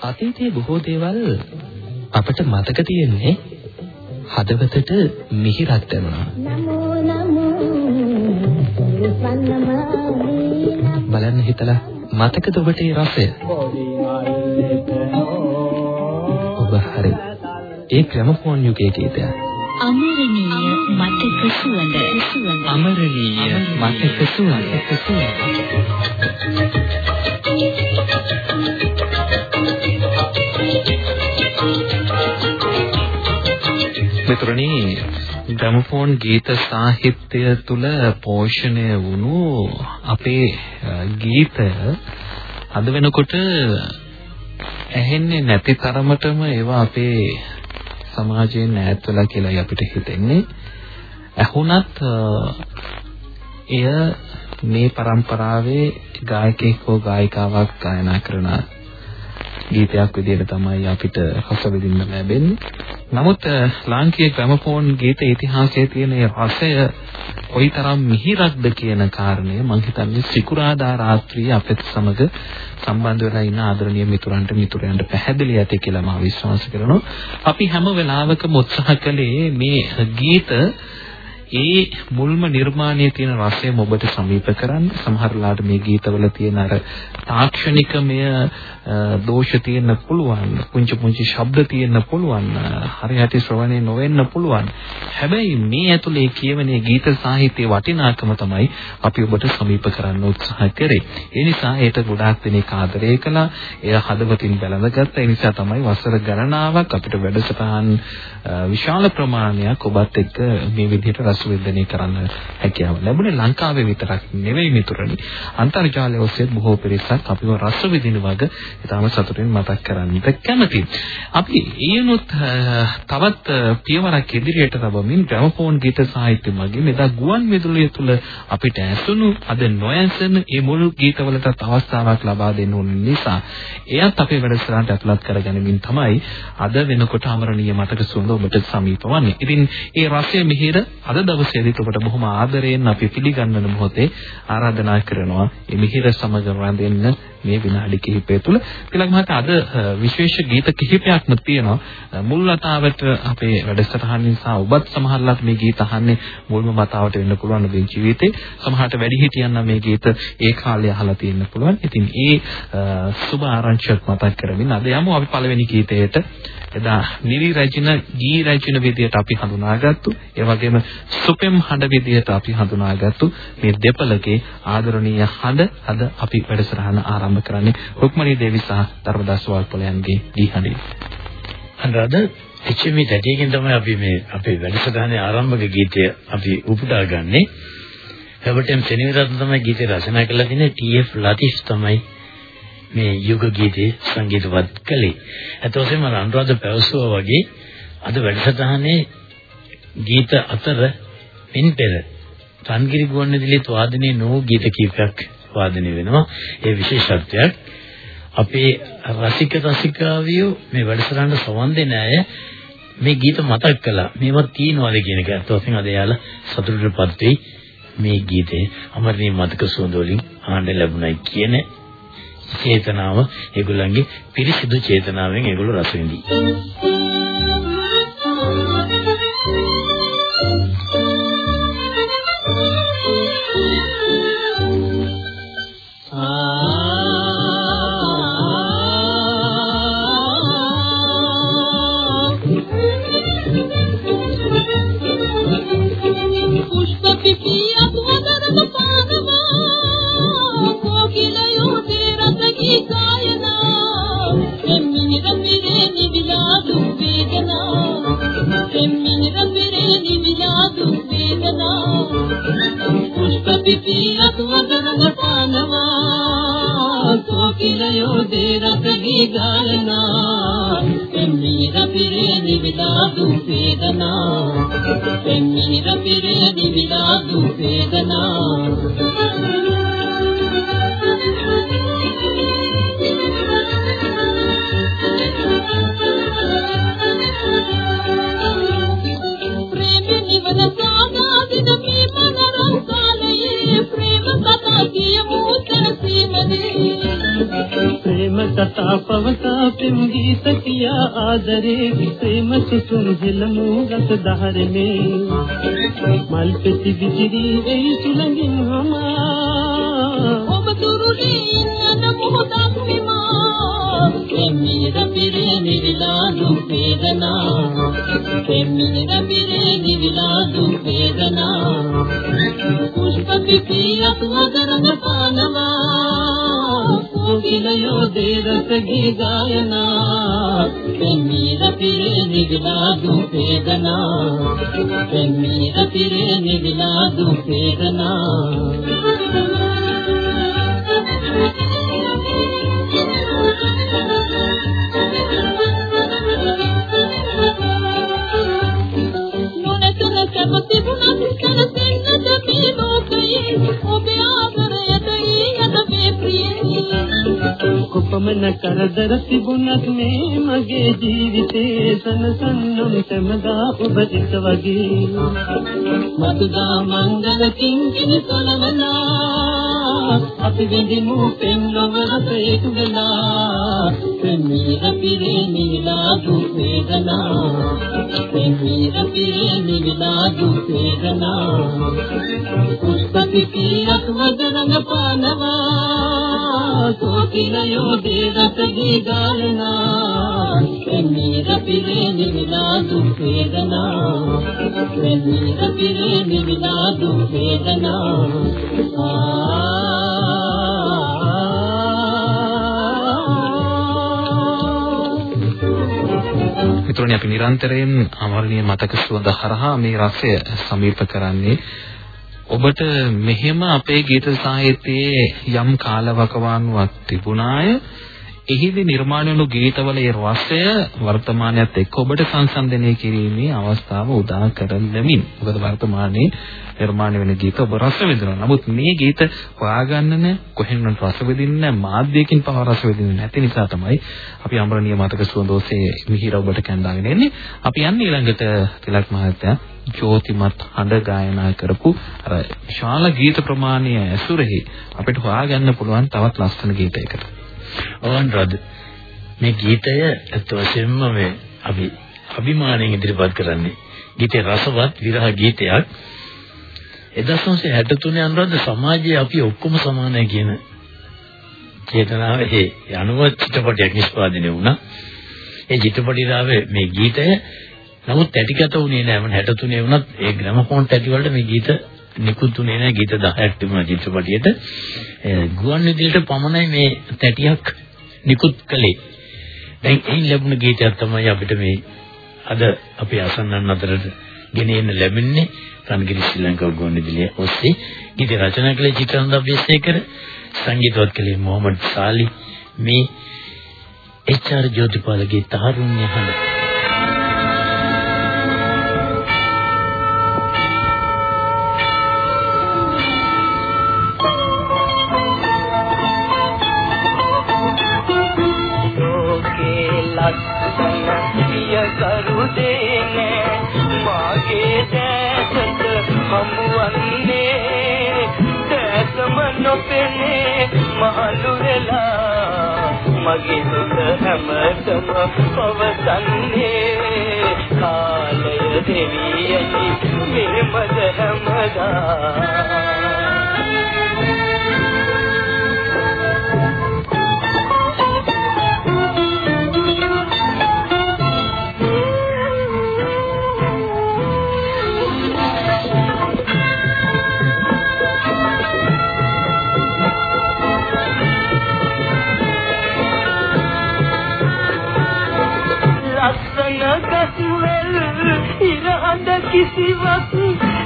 අතීතයේ බොහෝ දේවල් අපට මතක තියෙන්නේ හදවතට මිහිරක් දැනුණා. බලන්න හිතලා මතකද ඔබට ඒ රසය? ඔබ හරි. ඒ ග්‍රැමෆෝන් යුගයේ ගීතයක්. අමරණීය මතක සුවඳ අමරණීය මතක සුවඳ මිත්‍රණි ග්‍රැමෆෝන් ගීත සාහිත්‍ය තුල පෝෂණය වුණු අපේ ගීතය අද වෙනකොට ඇහෙන්නේ නැති තරමටම ඒවා අපේ සමාජයෙන් ඈත් වෙලා කියලායි අපිට හිතෙන්නේ. ඇහුණත් එය මේ પરම්පරාවේ ගායකයෙක් හෝ ගායිකාවක් ගායනා කරන ගීතයක් විදිහට තමයි අපිට රස විඳින්න ලැබෙන්නේ. නමුත් ලාංකීය ග්‍රැමෆෝන් ගීත ඉතිහාසයේ තියෙන රසය කොයිතරම් මිහිරක්ද කියන කාරණය මම හිතන්නේ සිකුරාදා රාත්‍රියේ අපිට සමග සම්බන්ධ වෙලා ඉන්න ආදරණීය මිතුරන්ට මිතුරයන්ට පැහැදිලි ඇති කියලා මම විශ්වාස කරනවා. අපි හැම වෙලාවකම උත්සාහ කළේ මේ ගීත ඒ මුල්ම නිර්මාණයේ තියෙන රසය ඔබට සමීප කරන්න. සමහරලාට මේ ගීතවල තියෙන අර තාක්ෂණිකමය දෝෂ තියෙන්න පුළුවන් පුංචි පුංචි ශබ්ද තියෙන්න පුළුවන් හරියට ශ්‍රවණය නොවෙන්න පුළුවන්. හැබැයි මේ ඇතුලේ කියවනේ ගීත සාහිත්‍යයේ වටිනාකම තමයි අපි ඔබට සමීප කරන්න උත්සාහ කරේ. ඒ නිසා ඒට ගොඩාක් දෙනෙක් ආදරය කළා. එය හදවතින් බැලඳගත්තා. ඒ නිසා තමයි වසර ගණනාවක් අපිට වැඩසටහන් විශාල ප්‍රමාණයක් ඔබත් එක්ක මේ විදිහට රස වින්දනය කරන්න හැකියාව ලැබුණේ ලංකාවේ විතරක් නෙවෙයි මිතුරනි අන්තර්ජාලය ඔස්සේ බොහෝ පිරිසක් අපිව රස විඳින වග ඊටම සතුටින් මතක් කරන්නට කැමතියි. අපි ඊයනොත් තවත් පියවරක් ඉදිරියට තබමින් ග්‍රැමෆෝන් ගීත සාහිත්‍ය මගින් එදා ගුවන් විදුලිය තුල අපිට ඇසුණු අද නොයසන ඒ මුල් ගීතවලට අවස්ථාවක් ලබා දෙන්න ඕන නිසා එයත් අපේ වැඩසටහනට ඇතුළත් කරගැනීමෙන් තමයි අද වෙනකොට අමරණීය මතක සුවඳ ඔබට සමීප වන්නේ. ඉතින් ඒ රසය මිහිර අද දවසේදී ඔබට බොහොම ආදරයෙන් අපි පිළිගන්වන මොහොතේ ආරාධනා කරනවා. මේ මිහිර සමග රැඳෙන්න මේ විනාඩි කිහිපය තුළ. තිලක් මහතා අද විශේෂ ගීත කිහිපයක්ම තියෙනවා. මුල් වතාවට අපේ වැඩසටහන නිසා ඔබත් සමහරලාට මේ ගීත අහන්නේ මුල්ම වතාවට වෙන්න පුළුවන් ඔබේ ජීවිතේ. සමහරට වැඩිහිටියන් නම් මේ ගීත ඒ කාලේ අහලා තියෙන්න පුළුවන්. ඉතින් ඒ සුබ ආරංචියක් මතක් කරමින් අද යමු අපි පළවෙනි ගීතයට. එදා නිරි රැජින ගී රැජින විදියට අපි හඳුනාගත්තු ඒ වගේම සුපෙම් හඬ විදියට අපි හඳුනාගත්තු මේ දෙපළගේ ආදරණීය හඬ අද අපි වැඩසටහන ආරම්භ කරන්නේ රුක්මනී දේවි සහ ධර්මදාස් වල්පලයන්ගේ ගී හඬින් අද එච්.එම්. තැටියකින් තමයි අපි මේ අපේ වැඩසටහනේ ආරම්භක ගීතය අපි උපුටා ගන්නේ. හැබැයි සෙනවිරත්න තමයි ගීතය රචනා කළා තියෙන්නේ ටී.එෆ්. ලතිෆ් තමයි මේ යුග ගීතේ සංගීතවත් කළේ. එතකොටම අනුරාධ පැවසුවා වගේ අද වැඩසටහනේ ගීත අතර මින් පෙර රන්ගිරි ගුවන්විදුලියේ වාදනයේ නෝ ගීත කීපයක් වාදනය වෙනවා. ඒ විශේෂත්වයක් අපේ රසික රසිකාවියෝ මේ වැඩසටහනට සවන් දෙන අය මේ ගීත මතක් කළා. මේවා තියනවාද කියන එක. අතවසින් අද යාලා සතුටටපත් වෙයි. මේ ගීතේ අමරණීය මතක සුවඳ වලින් ආන්න ලැබුණයි කියන චේතනාව ඒගොල්ලන්ගේ පිරිසිදු චේතනාවෙන් ඒගොල්ලෝ රස විඳි. කතා පවතා පෙම් ගීත කියා ආදරේ ප්‍රේම සුසුම් හෙළමු ගත දහරනේ මල් පෙති විසිරි එයි දේරස ගී ගායනා කෙමිර පිරේ නිවිලා දුක් වේදනා කෙමිර පිරේ ප්‍රියේ කොපමණ කරදර තිබුණත් මේ මගේ ජීවිතේ සනසන්නම් සමදා ඔබ එක වගේ. මතුදා මංගල කිංකිණි සලවලා අපි විඳිමු පෙන්වව රසයට වෙලා පෙම්මීර පිරේ නිවිලා දුක් වේදනා. පෙම්මීර පිරේ නිවිලා දුක් වේදනා. පුෂ්පති පියක් වදරන පානවා. සෝකිලයෝ දේදත ගේ ගායනා පෙම්මීර පිරේ නිවිලා දුක් වේදනා. පෙම්මීර පිරේ නිවිලා දුක් වේදනා. මිත්‍රෝනි අපි නිරන්තරයෙන් අමරණීය මතක සුවඳ හරහා මේ රසය සමීප කරන්නේ ඔබට මෙහෙම අපේ ගීත සාහිත්‍යයේ යම් කාලවකවානුවක් තිබුණාය එහිදී නිර්මාණය වුණු ගීතවල ඒ රසය වර්තමානයත් එක්ක ඔබට සංසන්දනය කිරීමේ අවස්ථාව උදා කරලමින් මොකද වර්තමානයේ නිර්මාණය වෙන ගීත ඔබ රස විඳිනවා. නමුත් මේ ගීත හොයාගන්න නැ කොහෙන්වත් රස විඳින්න මාධ්‍යකින් පව රස විඳින්න නැති නිසා තමයි අපි අමරණීය මතක සුවඳෝසේ මිහිර ඔබට කැඳාගෙන එන්නේ. අපි යන්නේ ඊළඟට තිලක් මහත්තයා ජෝතිමත් හඬ ගායනා කරපු අර විශාල ගීත ප්‍රමාණය ඇසුරෙහි අපිට හොයාගන්න පුළුවන් තවත් ලස්සන ගීතයකට. ඕවන් රද මේ ගීතය ඇත්ත වශයෙන්ම මේ අපි අභිමාණයෙන් ඉදිරිපත් කරන්නේ ගීතේ රසවත් විරහ ගීතයක් 1963 අනුරාධ සමාජයේ අපි ඔක්කොම සමානයි කියන චේතනාව ඒ අනුව චිත්‍රපටයක් නිෂ්පාදනය වුණා. ඒ චිත්‍රපටියාවේ මේ ගීතය නමුත් ඇටිගත වුණේ නැහැ. 63 වුණත් ඒ ග්‍රැමෆෝන් තැටි වලට මේ ගීත නිකුත් වුණේ නැහැ. ගීත 10ක් තිබුණා චිත්‍රපටියට. ගුවන් විදුලියට පමණයි මේ තැටියක් නිකුත් කළේ. දැන් එයින් ලැබුණ ගීතයක් තමයි අපිට මේ අද අපේ අසන්නන් අතරට ගෙනෙන්න ලැබෙන්නේ රන්ගිරි ශ්‍රී ලංකා ගුවන් විදුලිය ඔස්සේ ගීත රචනා කළේ චිත්‍රානන්ද අබේසේකර සංගීතවත් කළේ මොහමඩ් සාලි මේ එච්.ආර්. ජෝතිපාලගේ තහරුණ්‍ය හඬ හමුවන්නේ දැසම නොපෙනේ මහලු වෙලා මගේ දුක හැමතම පවසන්නේ කාලය දෙවියනි මෙමද හැමදා. කිසිවක්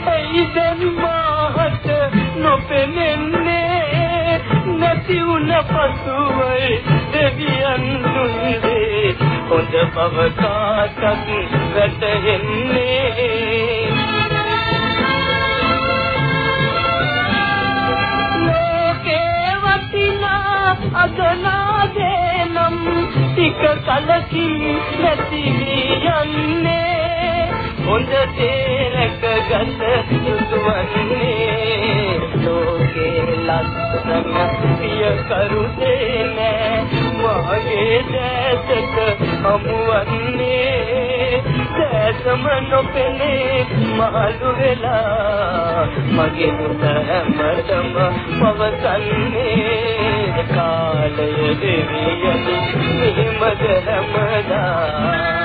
ඇයි දැන් මාහට නොපෙනෙන්නේ නැති වුණ පසුවයි දෙවියන් දුන්නේ හොඳ බව කාටත් වැටහෙන්නේ ලෝකේ වටිනා අගනාදේ නම් ටික කලකින් නැති යන්නේ හොඳ තේරක ගත යුතුවන්නේ. ලෝකේ ලස්සන පිය කරු දෙන්නේ මාගේ දැසට හමුවන්නේ. දැසම නොපෙනේ මහලු වෙලා. මගේ මුත හැමතම පවසන්නේ. කාලය දෙවියනි මෙහෙමද හැමදා.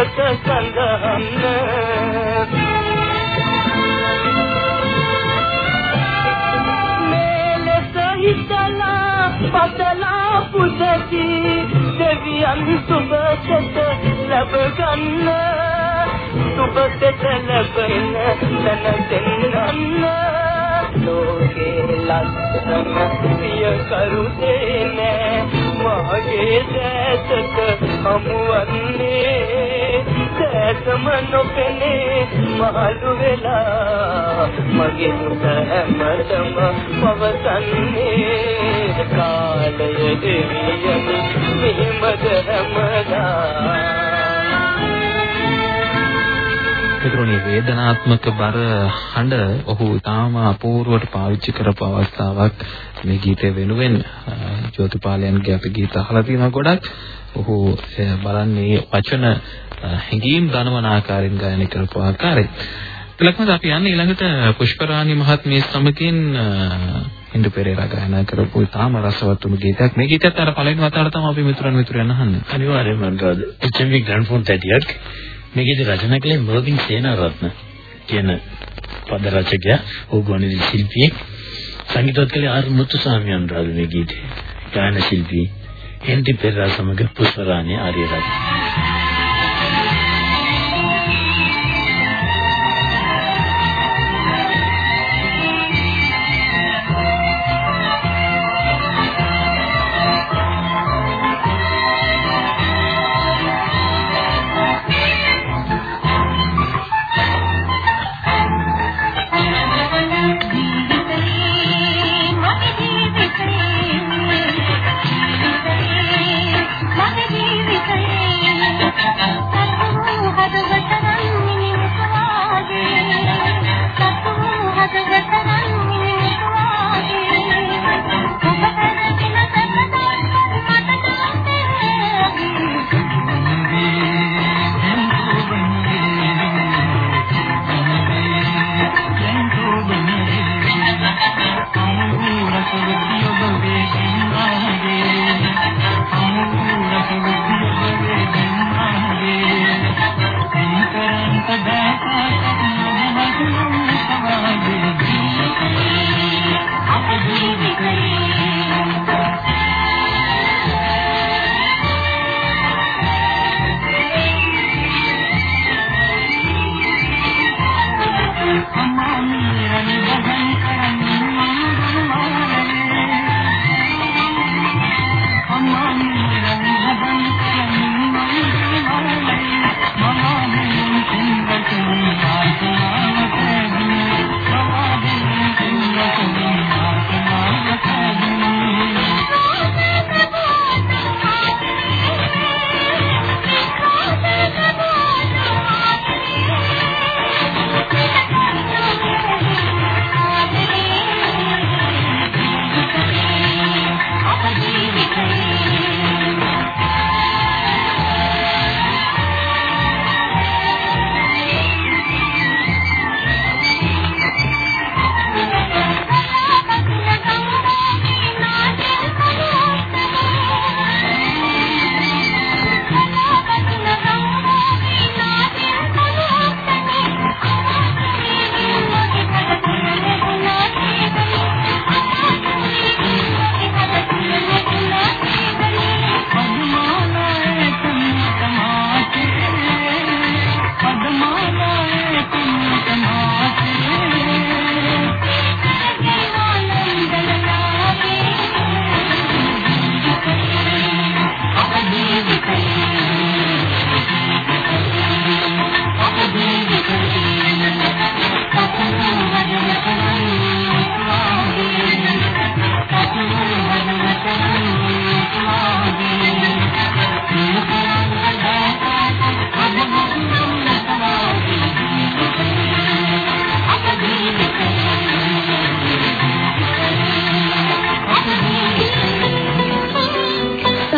හත සඳහන්න මේලස හිතලා පතලා පුදති දෙවියන් සුබසත ලැබ ගන්න. සුබසත ලැබෙන තන දෙන්නන්න. ලෝකේ ලස්සන පිය කරුදේ නෑ මගේ දැසට හමුවන්නේ. දැසම නොපෙනේ මහලු වෙලා. මගේ මුත හැමතම පවසන්නේ කාලය දෙවියනි මෙහෙමද හැමදා. මිතුරුනි වේදනාත්මක බර හඬ ඔහු තාම අපූර්වට පාවිච්චි කරපු අවස්ථාවක් මේ ගීතය වෙනුවෙන්. ජෝතිපාලයන්ගේ අපි ගීත අහලා තියෙනවා ගොඩක්. ඔහු බලන්නේ වචන හැඟීම් දනවන ආකාරයෙන් ගායනා කරපු ආකාරය. ඊළඟට අපි යන්නේ ඊළඟට පුෂ්පරාණි මහත්මිය සමගින් හින්දු පෙරේරා ගායනා කරපු තාම රසවත් වුණු ගීතයක්. මේ ගීතයත් අර පළවෙනි වතාවට තමයි අපි මිතුරන් මිතුරයන් අහන්නේ. අනිවාර්යයෙන්ම අන්රාද. එච්.එම්.වි ග්‍රැන්ඩ්ෆෝන් තැටියක් මේකේ රචනා කළේ මර්වින් සේනාරත්න කියන පද රචකයා ඕගොනිල් ශිල්පියෙක් සංගීතවත් කළේ ආර් මුතුසාමි අනුරාධ මේ ගීතේ ගායන ශිල්පී හෙන්රි පෙරේරා සමග පුෂ්පරාණි ආර්යරත්න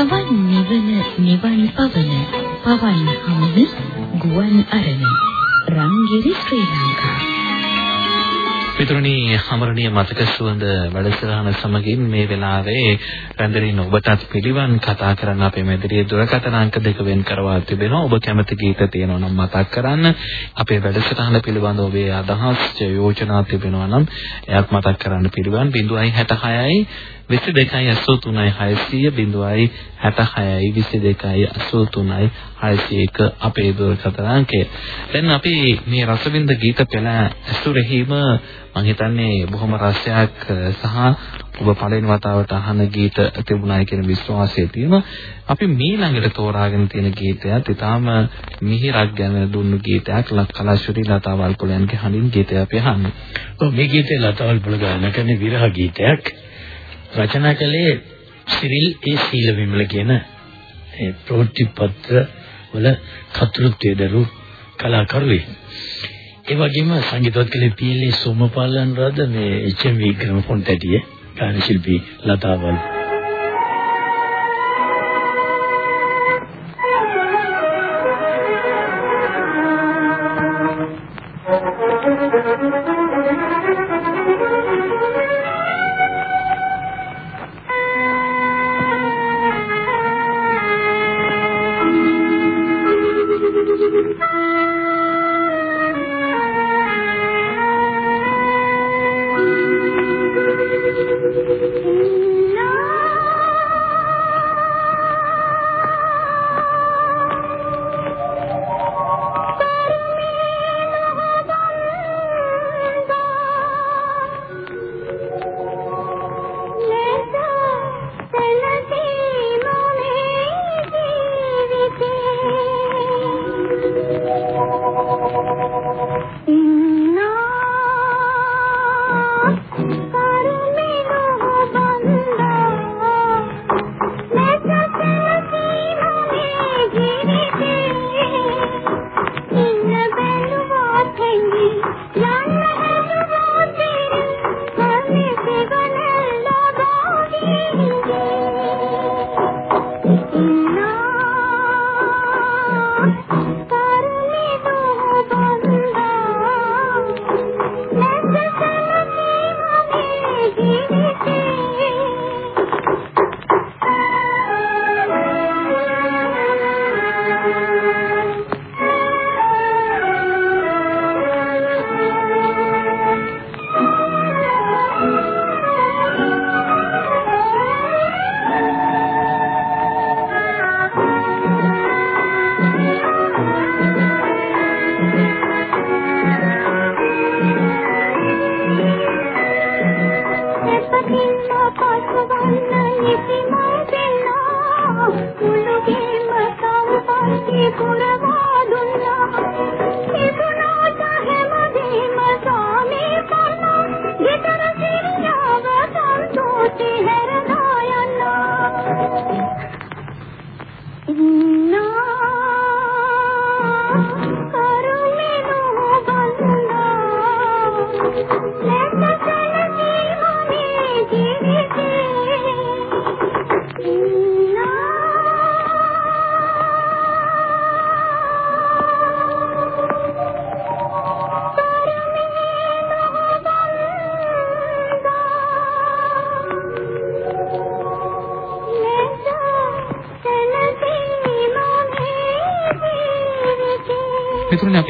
නිවන නිවන් පවන පවන් හමුන ගුවන් අරණ රංගිරි ශ්‍රී ලංකා පිටුණී අමරණීය මතක සුවඳ වැඩසටහන සමගින් මේ වෙලාවේ රැඳෙනින් ඔබටත් පිළිවන් කතා කරන්න අපේ මෙදිරියේ දුරකථන අංක දෙක වෙන් කරවා තිබෙනවා. ඔබ කැමති ගීත තියෙනවා නම් මතක් කරන්න. අපේ වැඩසටහන පිළිබඳව ඔබේ අදහස් යෝජනා තිබෙනවා නම් එයත් මතක් කරන්න පිළිවන් 066යි 22යි 83යි 600 0යි 66යි 22යි 83යි 601 අපේ දුරකථන අංකය. දැන් අපි මේ රසවින්ද ගීත පෙළ ඇසුරෙහිම මම හිතන්නේ බොහොම රසයක් සහ ඔබ පළවෙනි වතාවට අහන ගීත තිබුණායි කියන විශ්වාසය තියෙනවා. අපි මේ ළඟට තෝරාගෙන තියෙන ගීතයත් ඊටාම මිහිරක් ගැන දුන්නු ගීතයක් කලාශුරි ලතා වල්පොලයන්ගේ හඬින් ගීතය අපි අහන්නේ. ඔව් මේ ගීතය ලතා වල්පොල ගායනා කරන විරහ ගීතයක්. රචනා කළේ සිරිල් ඒ සීල විමල කියන ඒ ප්‍රවෘත්තිපත්‍ර වල කතුරුත්වයේ දරු කලාකරුවෙක්. ඒ වගේම සංගීතවත් කළේ පීලී සෝමපාලන් රද මේ එච්.එම්.වි. ග්‍රැමෆෝන් තැටියේ ගායන ශිල්පී ලතාවල්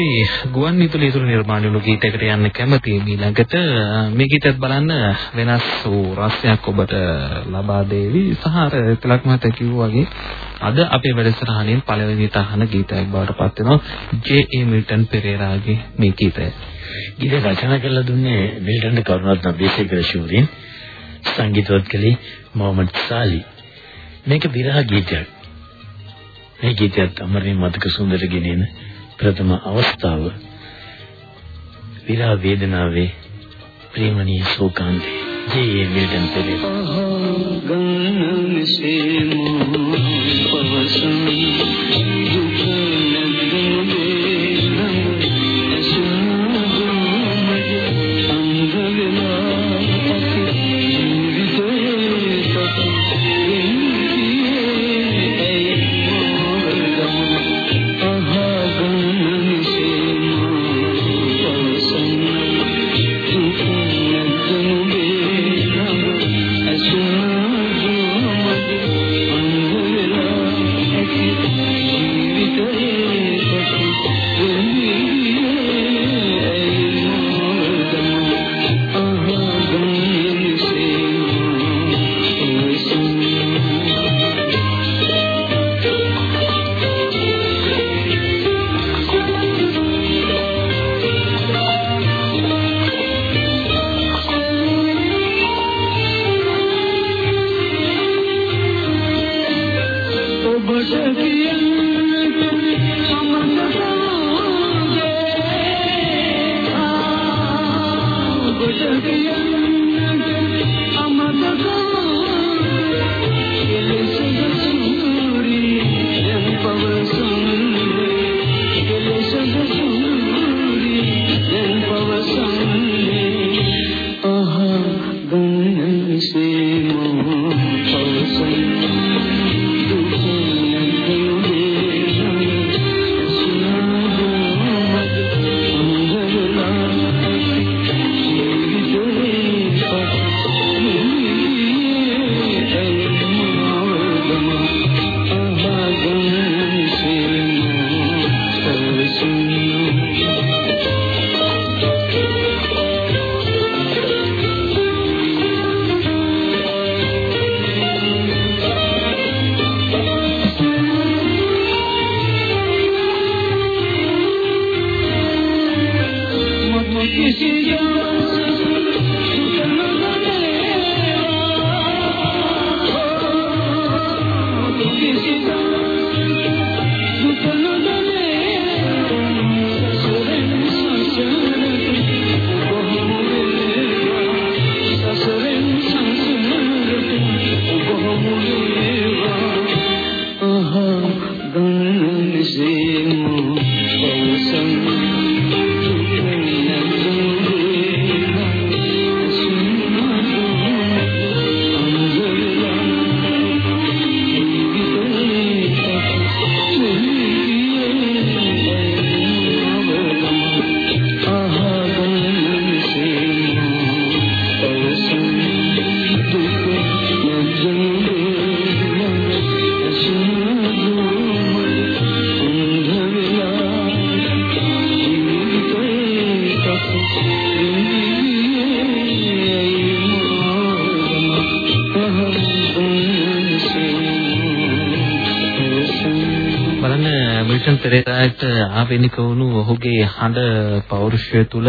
අපි ගුවන් විදුලි තුල නිර්මාණය වුණු ගීතයකට යන්න කැමතියි ඊළඟට මේ ගීතයත් බලන්න වෙනස් වූ රසයක් ඔබට ලබා දෙවි සහ අර තිලක් මහත්තයා කිව්වා වගේ අද අපේ වැඩසටහනින් පළවෙනි තහන ගීතයක් බවට පත් වෙනවා ජේ.ඒ. මිල්ටන් පෙරේරාගේ මේ ගීතය. ගීත රචනා කරලා දුන්නේ මිල්ටන් කරුණාරත්න බේසේකර ශූරින් සංගීතවත් කළේ මොහමඩ් සාලි. මේක විරහ ගීතයක්. මේ ගීතයත් අමරණීය මතක සුන්දර ගෙනෙන ප්‍රථම අවස්ථාව විරහ වේදනාවේ ප්‍රේමණීය ශෝකාන්තේ ජේ මිල්ටන් පෙරේර ගන්න මෙසේ මෝ පවසමි පෙරේරාට ආවෙනික වුණු ඔහුගේ හඬ පෞරුෂය තුල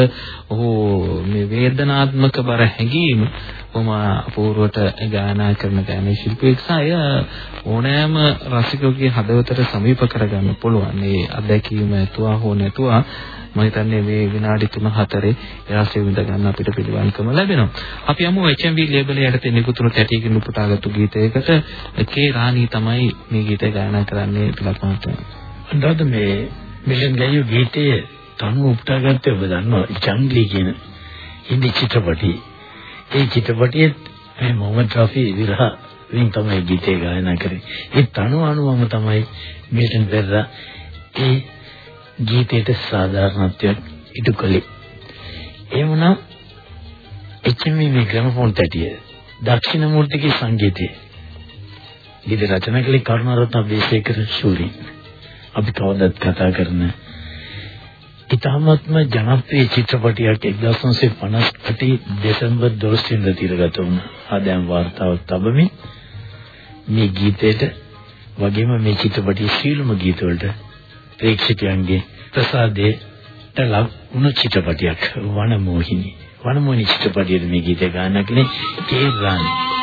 ඔහු මේ වේදනාත්මක බර හැඟීම කොහොම අපූර්වට ගායනා කරන ගායන ශිල්පියෙක් සාය ඕනෑම රසිකයෙකුගේ හදවතට සමීප කරගන්න පුළුවන්. මේ අත්දැකීම ඇතුවා හෝ නැතුවා මම හිතන්නේ මේ විනාඩි 3-4 එයාසේ විඳ ගන්න අපිට පිළිවන්කම ලැබෙනවා. අපි යමු HMV ලේබල් යටතේ නිකුතුණු කැටියකින් උපුටාගත්තු ගීතයකට කේ රාණී තමයි මේ ගීතය ගායනා කරන්නේ පිලක් මහත්මයා. අන්දාද මේ මිලන් ගායු ගීතයේ තනුව උපුටාගත්තේ ඔබ දන්නවා ජංග්ලි කියන හින්දි චිත්‍රපටි. ඒ චිත්‍රපටියේ මේ මොහමඩ් රෆි විරහ වින් තමයි ගීතය ගායනා කරේ. ඒ තනුව අනුවම තමයි මිල්ටන් පෙරේරා ඒ ගීතයට සාධාරණත්වයක් ඉටු කළේ. ඒ වුණා එච්චම මේ ග්‍රැමෆෝන් තැටිය දක්ෂිණ මූර්තිගේ සංගීතය. ගීත රචනා කළේ කරුණාරත්න අබේසේකර ශූරි. අපි කවදත් කතා කරන ඉතාමත්ම ජනප්‍රිය චිත්‍රපටයක් 1958 දෙසැම්බර් 12 වෙනිදා තිරගත වුණ ආදම් වාර්තාවක් තබමින් මේ ගීතයට වගේම මේ චිත්‍රපටයේ සීලම ගීතවලට ප්‍රේක්ෂකයන්ගේ ප්‍රසාදයට ලක් වුණු චිත්‍රපටයක් වනමෝහිනී. වනමෝහිනී චිත්‍රපටයේ මේ ගීතය ගායනා කළේ කේ රාණි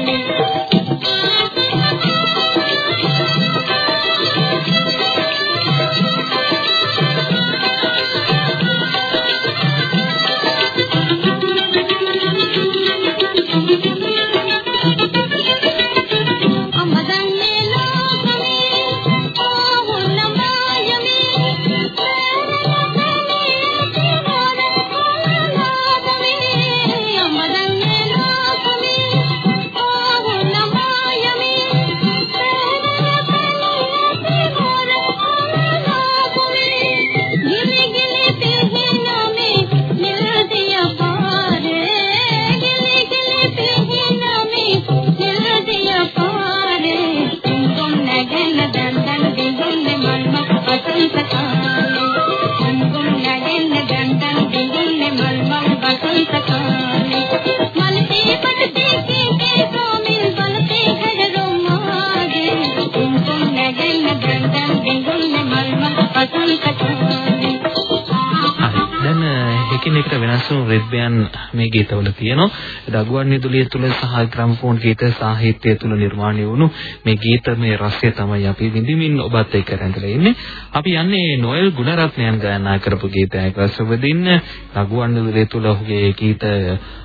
දැන් එකිනෙකට වෙනස් වූ රිද්මයන් මේ ගීතවල තියෙනවා. දගුවන් නිදුලිය තුල සහ ග්‍රැම්ෆෝන් ගීත සාහිත්‍යය තුල නිර්මාණය වුණු මේ ගීතමය රසය තමයි අපි විඳින්මින් ඔබත් එක්ක රැඳලා ඉන්නේ. අපි යන්නේ නොයල් ගුණරත්නයන් ගායනා කරපු ගීතයක් රසවිඳින්න. දගුවන් නිදුලිය තුල ඔහුගේ ගීත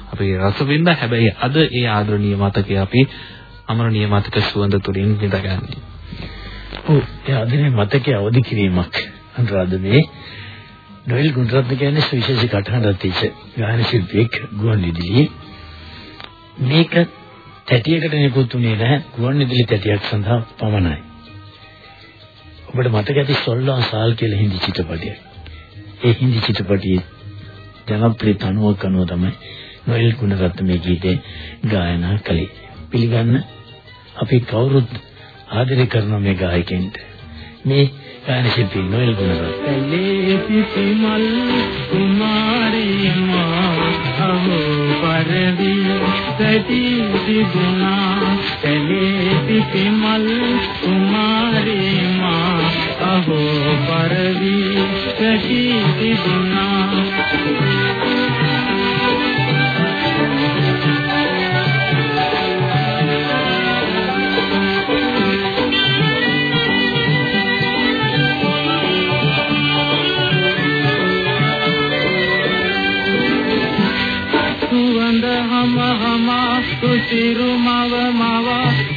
අපි රස විඳ හැබැයි අද ඒ ආදරණීය මතකය අපි අමරණීය මතක සුවඳ තුලින් විඳගන්නේ. ඔව් ඒ අදිනේ මතකයේ අවදි කිරීමක් අනුරාධනේ නොයල් ගුණරත්න කියන්නේ සුවිශේෂ කටහඬක් තියච්ච ගායන ශිල්පියෙක් ගුවන් විදුලියේ. මේක තැටියකට නිකුත් වුණේ නැහැ. ගුවන් විදුලි තැටියක් සඳහා පමණයි. ඔබට මතක ඇති සොල්ලා සාල් කියලා හින්දි චිත්‍රපටයක් ඒ හින්දි චිත්‍රපටයේ ජනප්‍රිය තනුවක් අනුව තමයි නොයල් ගුණරත්න මේ ගීතේ ගායනා කළේ. පිළිගන්න අපි කවුරුත් ආදරය කරන මේ ගායකයන්ට. මේ ගායන ශිල්පී නොයල් ගුණරත්න කලේ පිපිමල් කුමාරී මා අහෝ පරවි සැටි තිබුණා. කලේ පිපිමල් කුමාරී මා අහෝ පරවි සැටි තිබුණා. සුවඳ හම හම සුසිරු මව මව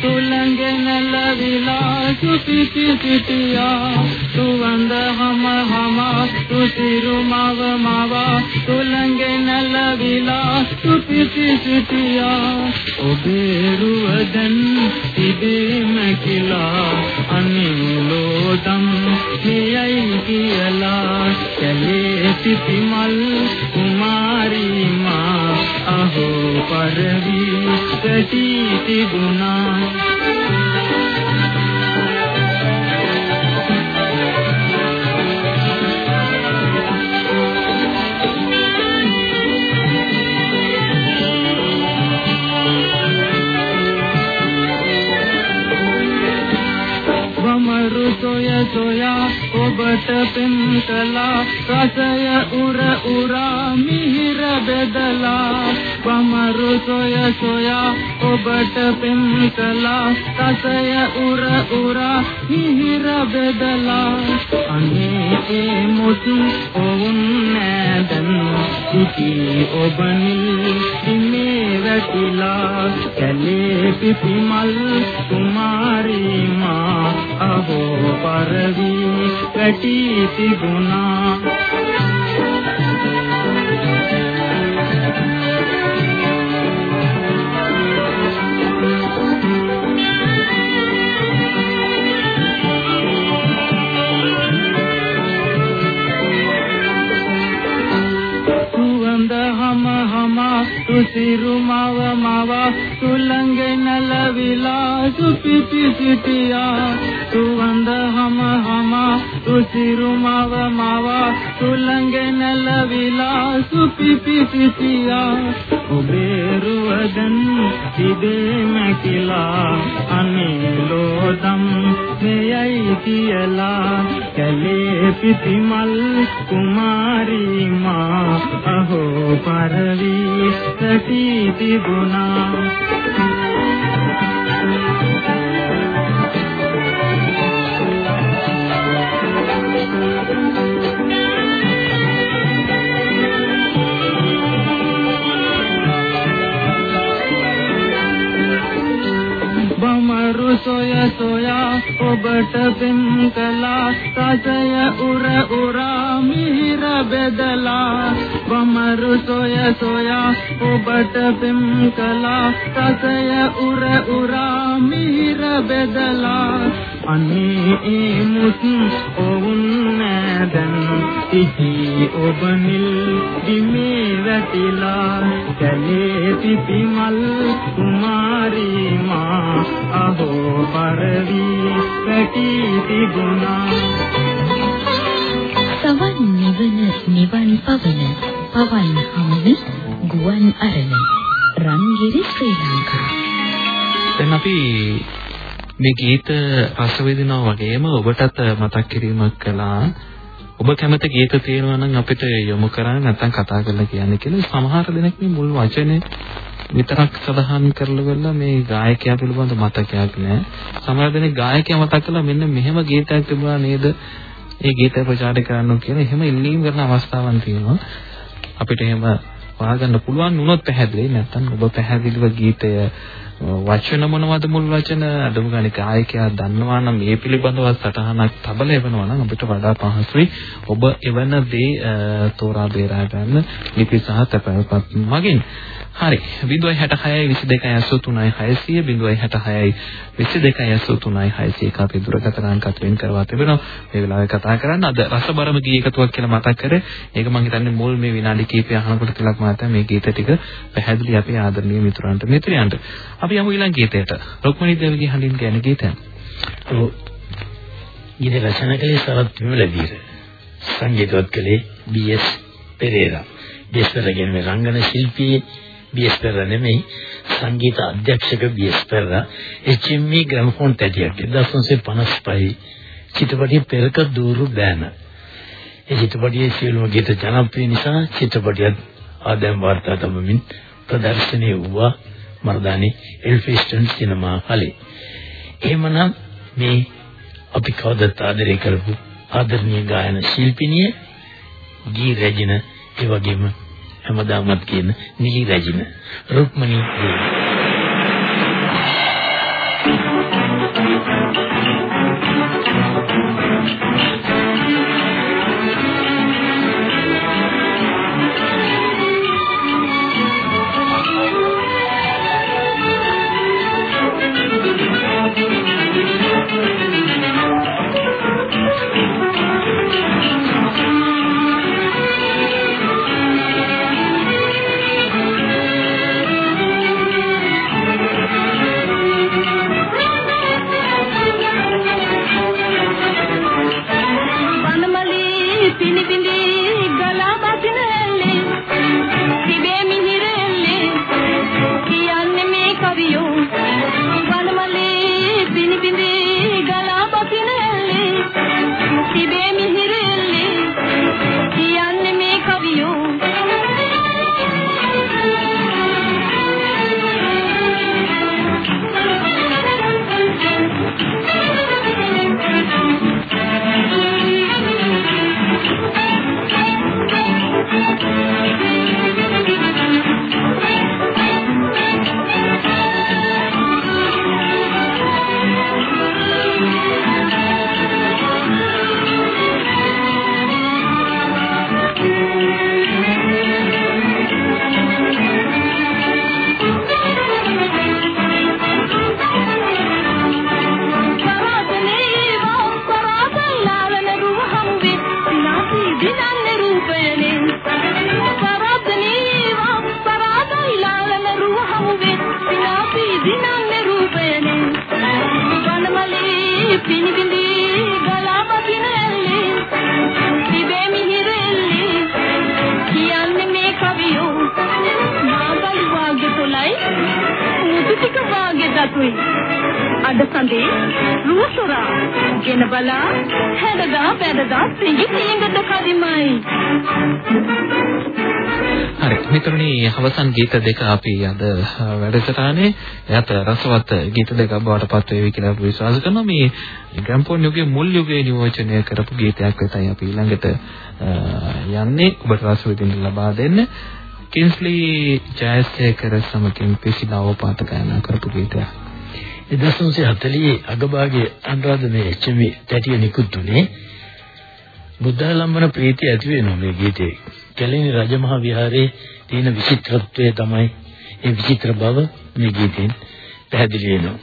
තුලංගෙන ලවිලා සුපිති සිටියා සුවඳ හම හම සුසිරු මව මව තුලංගෙන ලවිලා සුපිති සිටියා ඔබේ රුවදන් ඉදීම කිලා අනිලෝදම් මෙයයි කියලා. කැලේ සිටිමල් කුමාරී මා අහෝ පරවි සටි තිබුණා. වමරු සොය සොයා ඔබට පෙම් කළා රසය උර උරා මිහිර බෙදලා වමරු සොය සොයා ඔබට පෙම් කළා රසය උර උරා මිහිර බෙදලා. අනේ ඒ මුත් ඔවුන් නෑදන් සිටි ඔබ නිල්මේ වැටිලා. කැලේ පිපිමල් කුමාරී මා අහෝ පරවි වැටි තිබුණා. ලවිලා සුපිපි සිටියා සුවඳ හම හම සුසිරු මව මව සුලංගෙන ලවිලා සුපිපි සිටියා ඔබේ රුවදන් සිදේ මැකිලා අනේ ලෝදම් මෙයයි කියලා කැලේ පිටිමල් කුමාරී මා අහෝ පරවි සටි තිබුණා. බමරු සොය සොයා ඔබට පෙම් කළා රසය උර උරා මිහිර බෙදලා බමරු සොය සොයා ඔබට පෙම් කළා රසය උර උරා මිහිර බෙදලා අනේ ඒ මුත් ඔවුන් නෑදන් ඉති ඔබ නිල් දිමේ වැටිලා කැලේ පිපිමල් කුමාරී මා අහෝ පරවි වැටි තිබුණා සවන් නිවන නිවන් පවන පවන් හමුවි ගුවන් අරණ රංගිරි ශ්‍රී ලංකා. දැන් අපි මේ ගීත රස විඳිනවා වගේම ඔබටත් මතක් කිරීමක් කළා ඔබ කැමති ගීත තියෙනවා නම් අපිට යොමු කරන්න නැත්නම් කතා කරලා කියන්න කියලා සමහර දෙනෙක් මේ මුල් වචනේ විතරක් සඳහන් කරලා මේ ගායකයා පිළිබඳ මතකයක් නැහැ. සමහර දෙනෙක් ගායකයා මතක් කළා මෙන්න මෙහෙම ගීතයක් තිබුණා නේද? ඒ ගීතය ප්‍රචාරය කරන්න කියලා එහෙම ඉල්ලීම් කරන අවස්ථාවන් තියෙනවා. අපිට එහෙම හොයාගන්න පුළුවන් වුණොත් පැහැදිලි නැත්නම් ඔබ පැහැදිලිව ගීතය වචන මොනවද මුල් වචන? අඩුම ගානේ ගායකයා දන්නවා නම් මේ පිළිබඳව සටහනක් තබල එවනවා නම් අපිට වඩා පහසුයි. ඔබ එවන දේ තෝරා බේරා ගන්න ලිපි සහ තැපැල්පත් මගින්. හරි. 066 22 600 066 22 අපි දුරකථන අංකත් වෙන් කරවා තිබෙනවා. මේ වෙලාවේ කතා කරන්න අද රසබරම ගී එකතුවක් කියලා මතක් කරේ. ඒක මම හිතන්නේ මුල් මේ විනාඩි කිහිපය අහනකොට තිලක් මහත්තයා මේ ගීත ටික පැහැදිලි අපේ ආදරණීය මිතුරන්ට මිත්‍රයන්ට. අපි යමු ඊළඟ ගීතයට. රුක්මනී දේවගේ හඬින් ගැන ගීතයක් ඔව්. ගීත රචනා කළේ සරත් විමලදීර. සංගීතවත් කළේ බී.එස්. පෙරේරා බී.එස්. පෙරේරා කියන්නේ රංගන ශිල්පී බී.එස්. පෙරේරා නෙමෙයි සංගීත අධ්‍යක්ෂක B S. Perera H M E gramophone තැටියක් 1955 චිත්‍රපටයේ පෙරක දూరు බෑන ඒ චිත්‍රපටයේ සියලුම ගීත ජනප්‍රිය නිසා චිත්‍රපටියත් ආදම් වාර්තා තබමින් ප්‍රදර්ශනය වුණා මර්දානි එල්ෆිස්ටන් සිනමා හලේ එහෙමනම් මේ අපි කවදත් ආදරය කරපු ආදරණීය ගායන ශිල්පිනිය ගී රැජින ඒ වගේම හැමදාමත් කියන නිලි රැජින රුක්මනී දේවී අවසන් ගීත දෙක අපි අද වැඩසටහනේ. එයත් රසවත් ගීත දෙකක් බවට පත් වේවි කියලා අපි විශ්වාස කරනවා. මේ ග්‍රැම්ෆෝන් යුගයේ මුල් යුගයේ නියෝජනය කරපු ගීතයක් වෙතයි අපි ඊළඟට යන්නේ. ඔබට රස විඳින්න ලබා දෙන්න. කින්ස්ලි ජයසේකර සමගින් පිසිලාව පාත ගායනා කරපු ගීතයක්. 1940 අගභාගයේ අනුරාධ මේ එච්.එම්. තැටිය නිකුත් වුණේ බුද්ධාලම්බන ප්‍රීතිය ඇති වෙනවා මේ ගීතේ. කැලණි රජමහා විහාරයේ තියෙන විචිත්‍රත්වය තමයි ඒ විචිත්‍ර බව මේ ගීතෙන් පැහැදිලි වෙනවා.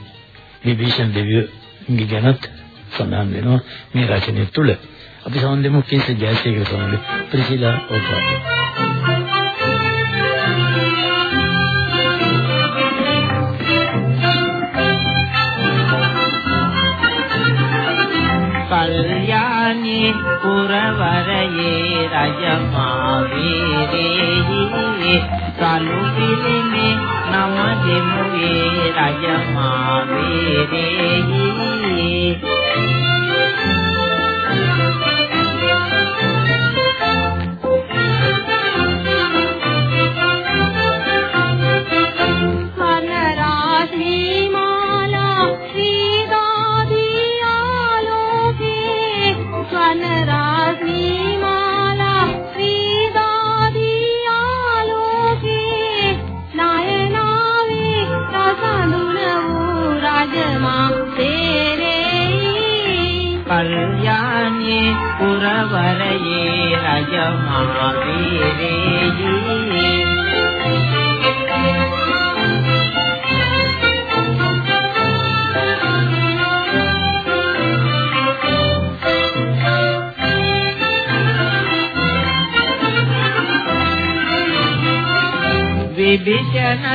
මේ විෂන් දෙවියන්ගේ ගැනත් සඳහන් වෙනවා මේ රචනය තුළ. අපි සමන්දෙමු කේස ජයසේකර සමග ප්‍රසිලා ඔබට. කල්යාණී පුරවරයේ රජමා වීරේහි සලු පිළිමේ නම දෙමුවේ රජමා වීරේහි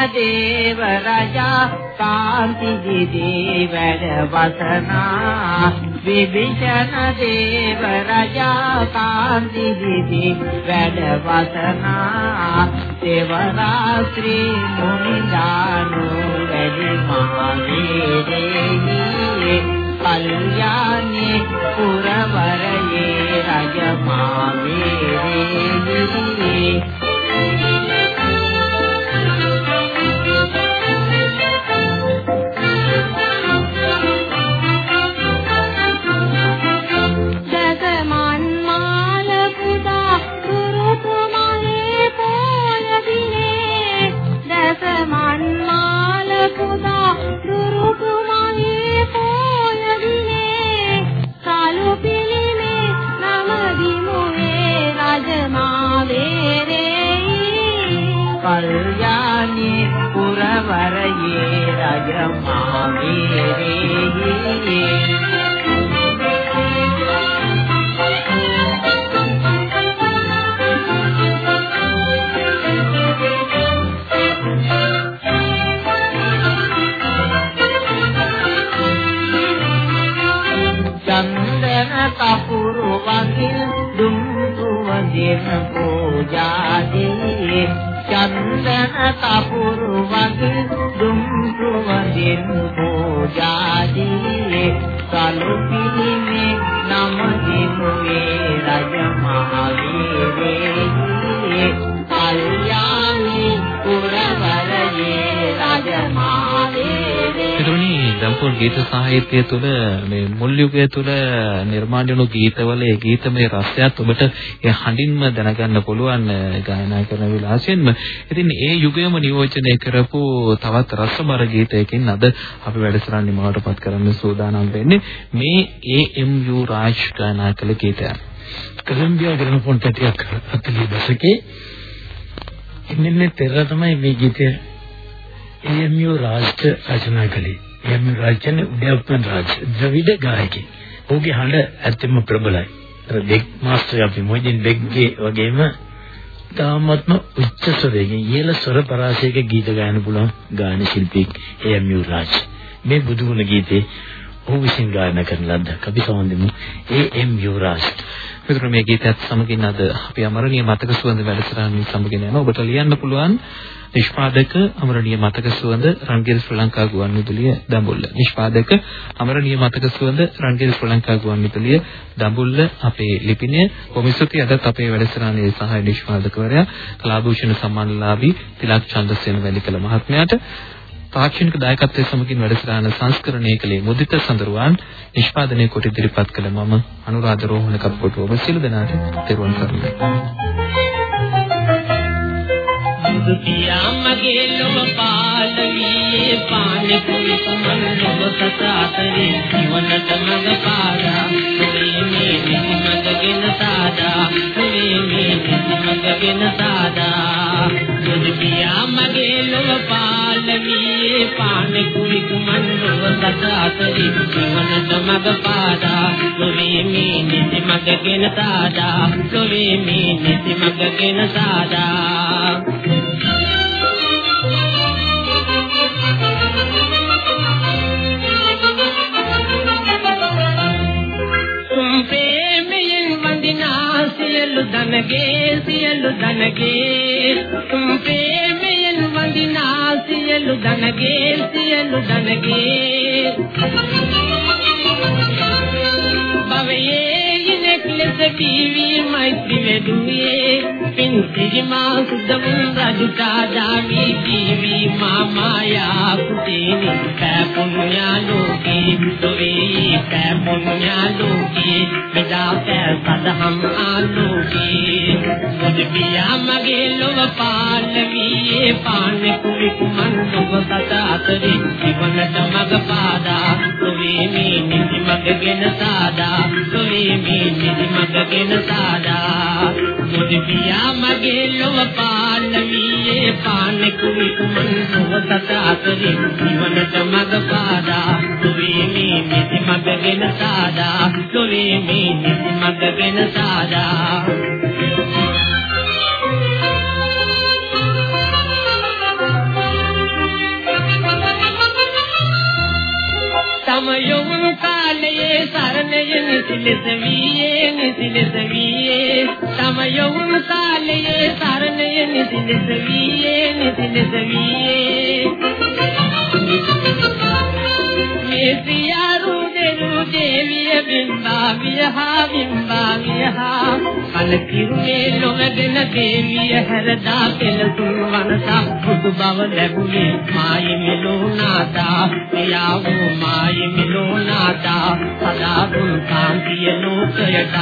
දේව රජා කාන්ති දිදී වැඩ වසනා විභීෂණ දේව රජා කාන්ති දිදී වැඩ වසනා දේවරා ශ්‍රී මුනිදානු වැඩි මහවීරේ කල්යාණී පුරවරයේ රජ මහවීරේ පුරවරයේ පිටුණි දම්පොල් ගීත සාහිත්‍යය තුළ මේ මුල් යුගය තුළ නිර්මාණය වුණු ගීතවල ඒ ගීතමය රසයත් ඔබට ඒ හඬින්ම දැනගන්න පුළුවන් ගායනා කරන විලාසයෙන්ම. ඉතින් ඒ යුගයම නියෝජනය කරපු තවත් රසබර ගීතයකින් අද අපි වැඩසටහන නිමවටපත් කරන්න සූදානම් වෙන්නේ මේ AMU රාජ් ගායනා කළ ගීතය. කොලොම්බියා ග්‍රැමෆෝන් පැටියක් 40 දශකේ ඉන්නේ පෙර තමයි මේ ගීතය AMU රාජ්ට රචනා කළේ. AMU රාජ් කියන්නේ උඩයප්පන් රාජ් ද්‍රවිඩ ගායකයෙක්. ඔහුගේ හඬ ඇත්තම ප්‍රබලයි. අර බෙක් මාස්ටර් අපි මොයිදින් බෙක්ගේ වගේම තාමත්ම උච්ච ස්වරයෙන් ඉහළ ස්වර පරාසයක ගීත ගායන පුළුවන් ගායන ශිල්පියෙක් AMU රාජ්. මේ බුදුගුණ ගීතේ ඔහු විසින් ගායනා කරන ලද්දක්. අපි සමන්දමු AMU රාජ්. මෙතන මේ ගීතයත් සමගින් අද අපි අමරණීය මතක සුවඳ වැඩසටහන සමගින් යනවා. ඔබට ලියන්න පුළුවන් නිෂ්පාදක අමරණීය මතක සුවඳ රන්ගිර ශ්‍රී ලංකා ගුවන්විදුලිය දඹුල්ල. නිෂ්පාදක අමරණීය මතක සුවඳ රන්ගිර ශ්‍රී ලංකා ගුවන්විදුලිය දඹුල්ල අපේ ලිපිනය. කොමිසුති අදත් අපේ වැඩසටහනේ සහාය නිෂ්පාදකවරයා කලාභූෂණ සම්මානලාභී තිලක් චන්ද්‍රසේන වැලිකල මහත්මයාට තාක්ෂණික දායකත්වයේ සමගින් වැඩසටහන සංස්කරණය කළේ මුදිත සඳරුවන් නිෂ්පාදනය කොට ඉදිරිපත් කළ මම අනුරාධ රෝහණ කප්පොටු ඔබ සියලු දෙනාට තෙරුවන් සරණයි. බුදු පියා මගේ ලොව පාලවී පානෙ කුයි සමන් ලොව සසාතරේ ජීවනට මඟ පාදා මේ මේ නිසි මඟගෙන සාදා. මේ මේ නිසි මඟගෙන සාදා. බුදු පියා මගේ ලොව පාලවී පානෙ කුයි සමන් ලොව සසාතරේ ජීවනට මඟ පාදා. මේ මේ නිසි මඟගෙන සාදා. මේ මේ නිසි මඟගෙන සාදා. ධනගේ සියලු ධනගේ තුම් ප්‍රේමයෙන් වඳිනා සියලු ධනගේ සියලු ධනගේ භවයේ ඉනෙක් ලෙස ටීවී මෛත්‍රී වෙදුවේ පින් සිරිමා සුදමුන් රජුටා දාවි ජීවි මාමායා කුටේනි පෑ පුඤ්ඤා ලෝකේ සොවේ පෑ පුඤ්ඤා ලෝකේ මෙදා පෑ සදහම් ආලෝකේ. මුද පියා මගේ ලොව පාලවියේ පාන කුලි කුමන් ලොව සත අතරේ ජීවනට මග පාදා. සොවේ මේ නිදි මගගෙන සාදා. සොවේ මේ නිදි මගගෙන සාදා. මුද පියා මගේ ලොව පාලවියේ පාන කුමි කුමන් සොවසත අතරේ ජීවනට මග පාදා. සොවේ මේ නිදි මගගෙන සාදා. සොවේ මේ නිදි මගගෙන සාදා. සරණය නිසිලෙස වීයේ නිසිලෙස වීයේ තම යොමු කාලයේ සරණය නිසිලෙස වීයේ නිසිලෙස වීයේ මේ සියරු දෙරු දේවිය බිම්බා විහා බිම්බා විහා කල කිරුනේ ලොවගෙන දේවිය හැරදා පෙළතුන් වනසා බුදු බව ලැබුණේ මායි මෙලෝනාදා එයාවෝ මායි මෙලෝනාදා සදා දුන් කාන්තිය ලෝකයට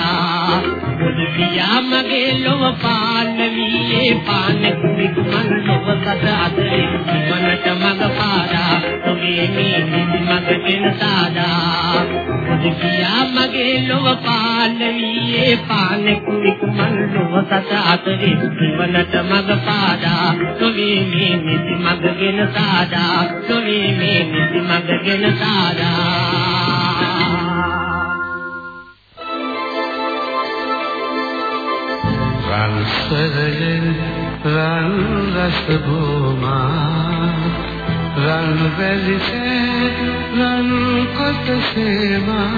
බුදු පියා මගේ ලොව පාලවියේ පාන කුමික් මන් ලොව සද අතරේ මනට මග පාදා ඔබේ මේ නිදි මගගෙන සාදා බුදු පියා මගේ ලොව පාලවියේ පාන කුමික් මන් ලොව සද අතරේ මනට මග පාදා ඔබේ මේ නිදි මගගෙන සාදා ඔබේ මේ නිදි මගගෙන සාදා රන් සරයෙන් රන් රස භූමා රන් වැලිසේ රන් කොට සේමා